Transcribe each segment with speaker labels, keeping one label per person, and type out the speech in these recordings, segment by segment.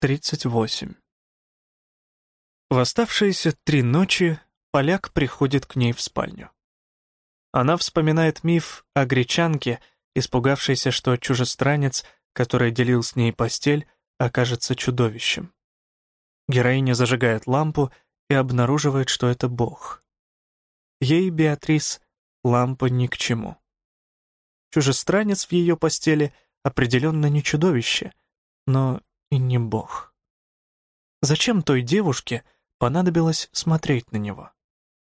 Speaker 1: 38. В оставшиеся три ночи поляк приходит к ней в спальню. Она вспоминает миф о гречанке, испугавшейся, что чужестранец, который делил с ней постель, окажется чудовищем. Героиня зажигает лампу и обнаруживает, что это Бог. Ей, Беатрис, лампа ни к чему. Чужестранец в ее постели определенно не чудовище, но и не Бог. Зачем той девушке понадобилось смотреть на него?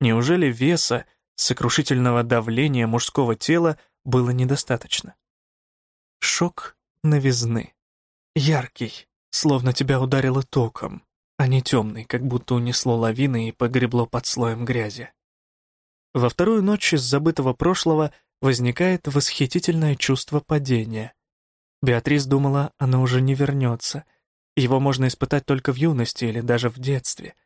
Speaker 1: Неужели веса, сокрушительного давления мужского тела было недостаточно? Шок новизны. Яркий, словно тебя ударило током, а не темный, как будто унесло лавиной и погребло под слоем грязи. Во вторую ночь из забытого прошлого возникает восхитительное чувство падения. Беатрис думала, оно уже не вернется. Его можно испытать только в юности или даже в детстве.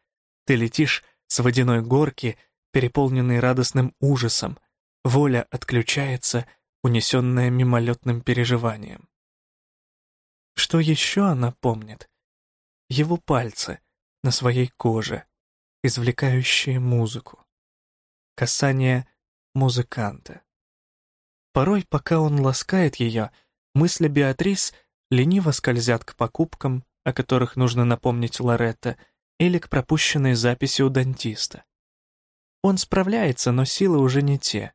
Speaker 1: Ты летишь с водяной горки, переполненный радостным ужасом. Воля отключается, унесенная мимолетным переживанием. Что еще она помнит? Его пальцы на своей коже, извлекающие музыку. Касание музыканта. Порой, пока он ласкает ее, мысли Беатрис лениво скользят к покупкам, о которых нужно напомнить Лоретта, или к пропущенной записи у дантиста. Он справляется, но силы уже не те.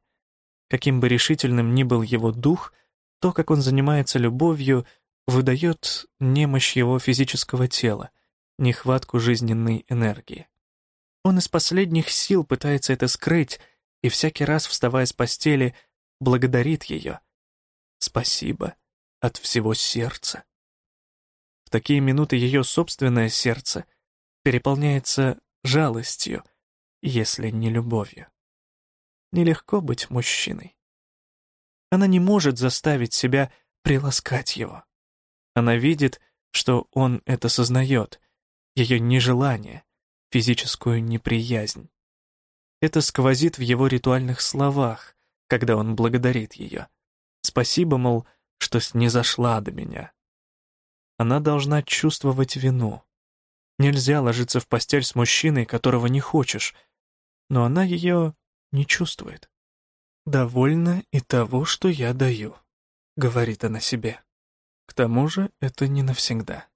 Speaker 1: Каким бы решительным ни был его дух, то, как он занимается любовью, выдает немощь его физического тела, нехватку жизненной энергии. Он из последних сил пытается это скрыть, и всякий раз, вставая с постели, благодарит ее. Спасибо от всего сердца. В такие минуты ее собственное сердце переполняется жалостью, если не любовью. Нелегко быть мужчиной. Она не может заставить себя приласкать его. Она видит, что он это сознает, ее нежелание, физическую неприязнь. Это сквозит в его ритуальных словах, когда он благодарит ее. Спасибо, мол, что снизошла до меня. Она должна чувствовать вину. Нельзя ложиться в постель с мужчиной, которого не хочешь, но она ее не чувствует. «Довольно и того, что я даю», — говорит она себе. К тому же это не навсегда.